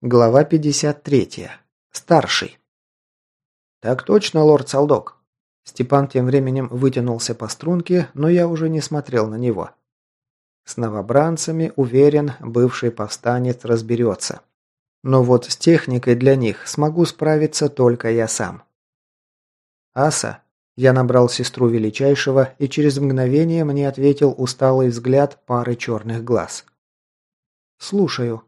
Глава 53. Старший. «Так точно, лорд Салдок». Степан тем временем вытянулся по струнке, но я уже не смотрел на него. С новобранцами, уверен, бывший повстанец разберется. Но вот с техникой для них смогу справиться только я сам. «Аса», я набрал сестру Величайшего, и через мгновение мне ответил усталый взгляд пары черных глаз. «Слушаю»,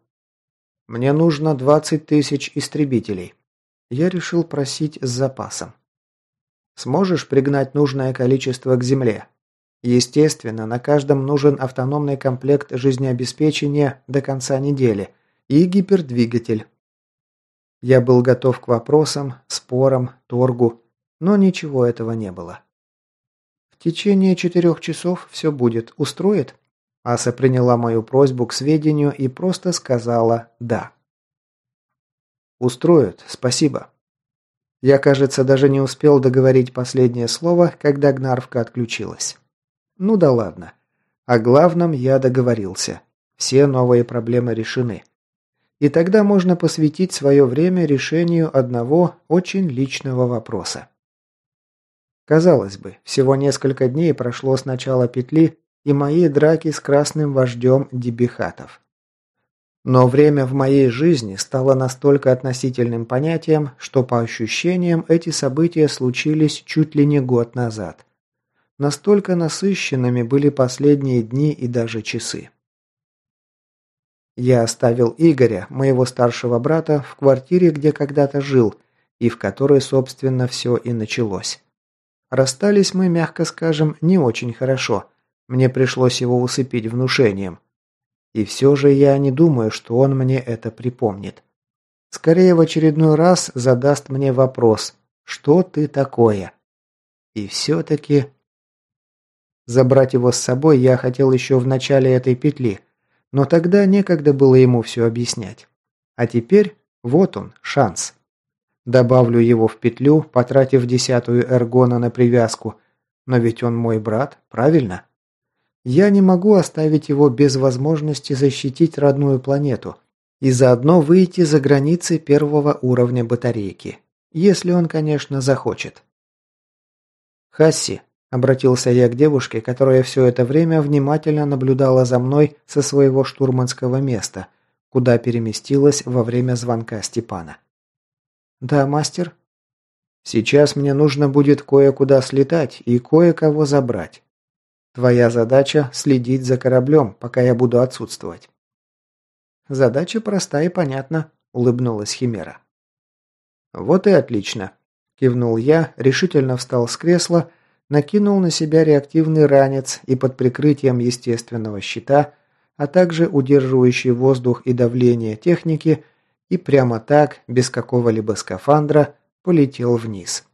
мне нужно 20 тысяч истребителей. Я решил просить с запасом. Сможешь пригнать нужное количество к земле? Естественно, на каждом нужен автономный комплект жизнеобеспечения до конца недели и гипердвигатель. Я был готов к вопросам, спорам, торгу, но ничего этого не было. В течение четырех часов все будет. Устроит? Аса приняла мою просьбу к сведению и просто сказала «да». «Устроят, спасибо». Я, кажется, даже не успел договорить последнее слово, когда Гнарвка отключилась. Ну да ладно. О главном я договорился. Все новые проблемы решены. И тогда можно посвятить свое время решению одного очень личного вопроса. Казалось бы, всего несколько дней прошло с начала петли, и моей драки с красным вождем Дебихатов. Но время в моей жизни стало настолько относительным понятием, что по ощущениям эти события случились чуть ли не год назад. Настолько насыщенными были последние дни и даже часы. Я оставил Игоря, моего старшего брата, в квартире, где когда-то жил, и в которой, собственно, все и началось. Расстались мы, мягко скажем, не очень хорошо – мне пришлось его усыпить внушением. И все же я не думаю, что он мне это припомнит. Скорее в очередной раз задаст мне вопрос «Что ты такое?» И все-таки... Забрать его с собой я хотел еще в начале этой петли, но тогда некогда было ему все объяснять. А теперь вот он, шанс. Добавлю его в петлю, потратив десятую эргона на привязку. Но ведь он мой брат, правильно? Я не могу оставить его без возможности защитить родную планету и заодно выйти за границы первого уровня батарейки. Если он, конечно, захочет. «Хасси», – обратился я к девушке, которая все это время внимательно наблюдала за мной со своего штурманского места, куда переместилась во время звонка Степана. «Да, мастер?» «Сейчас мне нужно будет кое-куда слетать и кое-кого забрать. Твоя задача – следить за кораблем, пока я буду отсутствовать». «Задача проста и понятна», – улыбнулась Химера. «Вот и отлично», – кивнул я, решительно встал с кресла, накинул на себя реактивный ранец и под прикрытием естественного щита, а также удерживающий воздух и давление техники, и прямо так, без какого-либо скафандра, полетел вниз.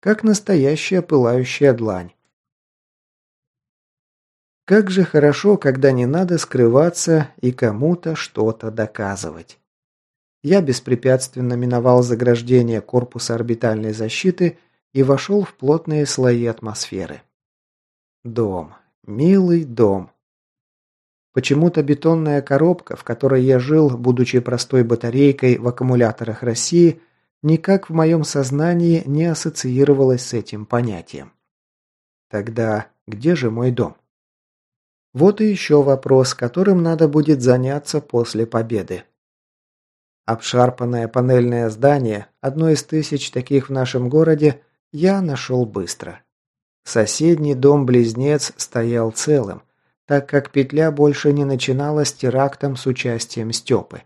Как настоящая пылающая длань. Как же хорошо, когда не надо скрываться и кому-то что-то доказывать. Я беспрепятственно миновал заграждение корпуса орбитальной защиты и вошел в плотные слои атмосферы. Дом. Милый дом. Почему-то бетонная коробка, в которой я жил, будучи простой батарейкой в аккумуляторах России, никак в моем сознании не ассоциировалась с этим понятием. Тогда где же мой дом? Вот и еще вопрос, которым надо будет заняться после победы. Обшарпанное панельное здание, одно из тысяч таких в нашем городе, я нашел быстро. Соседний дом-близнец стоял целым, так как петля больше не начиналась терактом с участием Степы.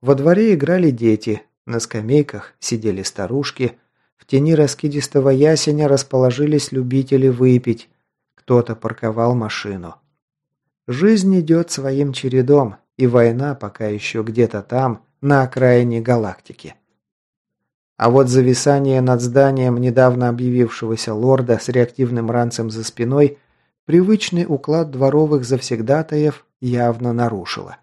Во дворе играли дети, на скамейках сидели старушки, в тени раскидистого ясеня расположились любители выпить, кто-то парковал машину. Жизнь идет своим чередом, и война пока еще где-то там, на окраине галактики. А вот зависание над зданием недавно объявившегося лорда с реактивным ранцем за спиной привычный уклад дворовых завсегдатаев явно нарушило.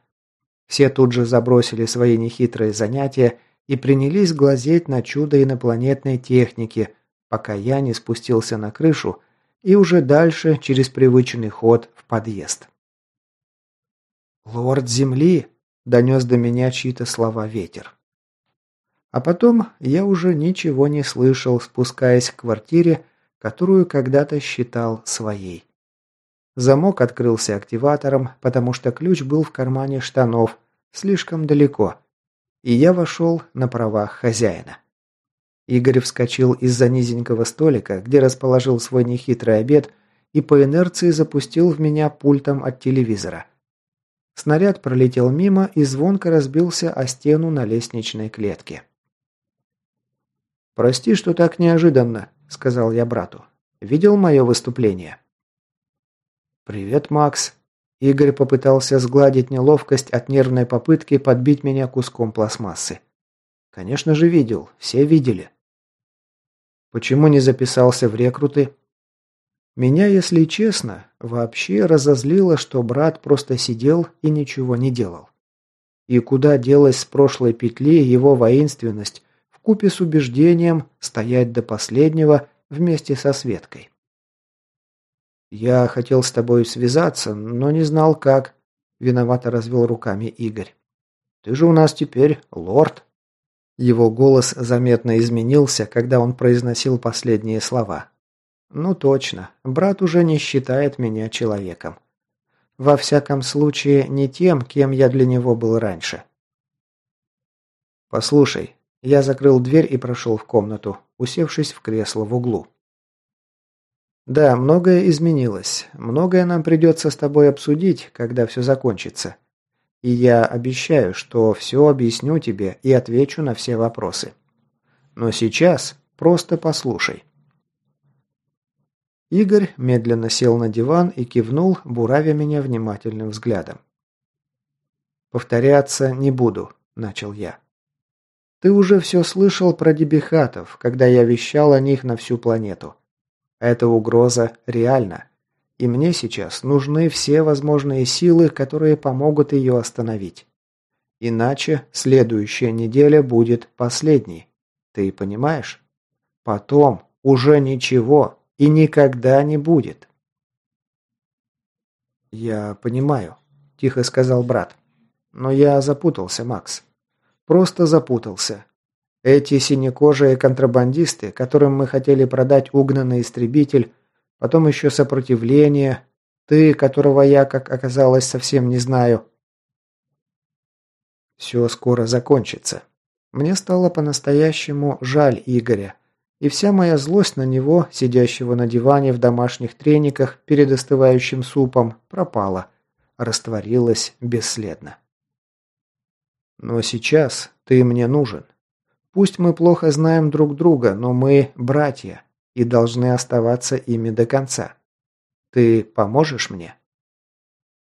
Все тут же забросили свои нехитрые занятия и принялись глазеть на чудо инопланетной техники, пока я не спустился на крышу и уже дальше через привычный ход в подъезд. «Лорд Земли!» донес до меня чьи-то слова ветер. А потом я уже ничего не слышал, спускаясь к квартире, которую когда-то считал своей. Замок открылся активатором, потому что ключ был в кармане штанов, слишком далеко, и я вошел на правах хозяина. Игорь вскочил из-за низенького столика, где расположил свой нехитрый обед, и по инерции запустил в меня пультом от телевизора. Снаряд пролетел мимо и звонко разбился о стену на лестничной клетке. «Прости, что так неожиданно», — сказал я брату. «Видел мое выступление?» «Привет, Макс». Игорь попытался сгладить неловкость от нервной попытки подбить меня куском пластмассы. «Конечно же видел. Все видели». «Почему не записался в рекруты?» Меня, если честно, вообще разозлило, что брат просто сидел и ничего не делал. И куда делась с прошлой петли его воинственность, вкупе с убеждением стоять до последнего вместе со Светкой. «Я хотел с тобой связаться, но не знал как», – виновато развел руками Игорь. «Ты же у нас теперь лорд». Его голос заметно изменился, когда он произносил последние слова. «Ну точно, брат уже не считает меня человеком. Во всяком случае, не тем, кем я для него был раньше». «Послушай, я закрыл дверь и прошел в комнату, усевшись в кресло в углу. «Да, многое изменилось. Многое нам придется с тобой обсудить, когда все закончится. И я обещаю, что все объясню тебе и отвечу на все вопросы. Но сейчас просто послушай». Игорь медленно сел на диван и кивнул, буравя меня внимательным взглядом. «Повторяться не буду», – начал я. Ты уже все слышал про дебихатов, когда я вещал о них на всю планету. Эта угроза реальна. И мне сейчас нужны все возможные силы, которые помогут ее остановить. Иначе следующая неделя будет последней. Ты понимаешь? Потом уже ничего и никогда не будет. «Я понимаю», – тихо сказал брат. «Но я запутался, Макс. Просто запутался. Эти синекожие контрабандисты, которым мы хотели продать угнанный истребитель, потом еще сопротивление, ты, которого я, как оказалось, совсем не знаю. Все скоро закончится. Мне стало по-настоящему жаль Игоря, и вся моя злость на него, сидящего на диване в домашних трениках перед остывающим супом, пропала, растворилась бесследно. Но сейчас ты мне нужен. Пусть мы плохо знаем друг друга, но мы братья и должны оставаться ими до конца. Ты поможешь мне?»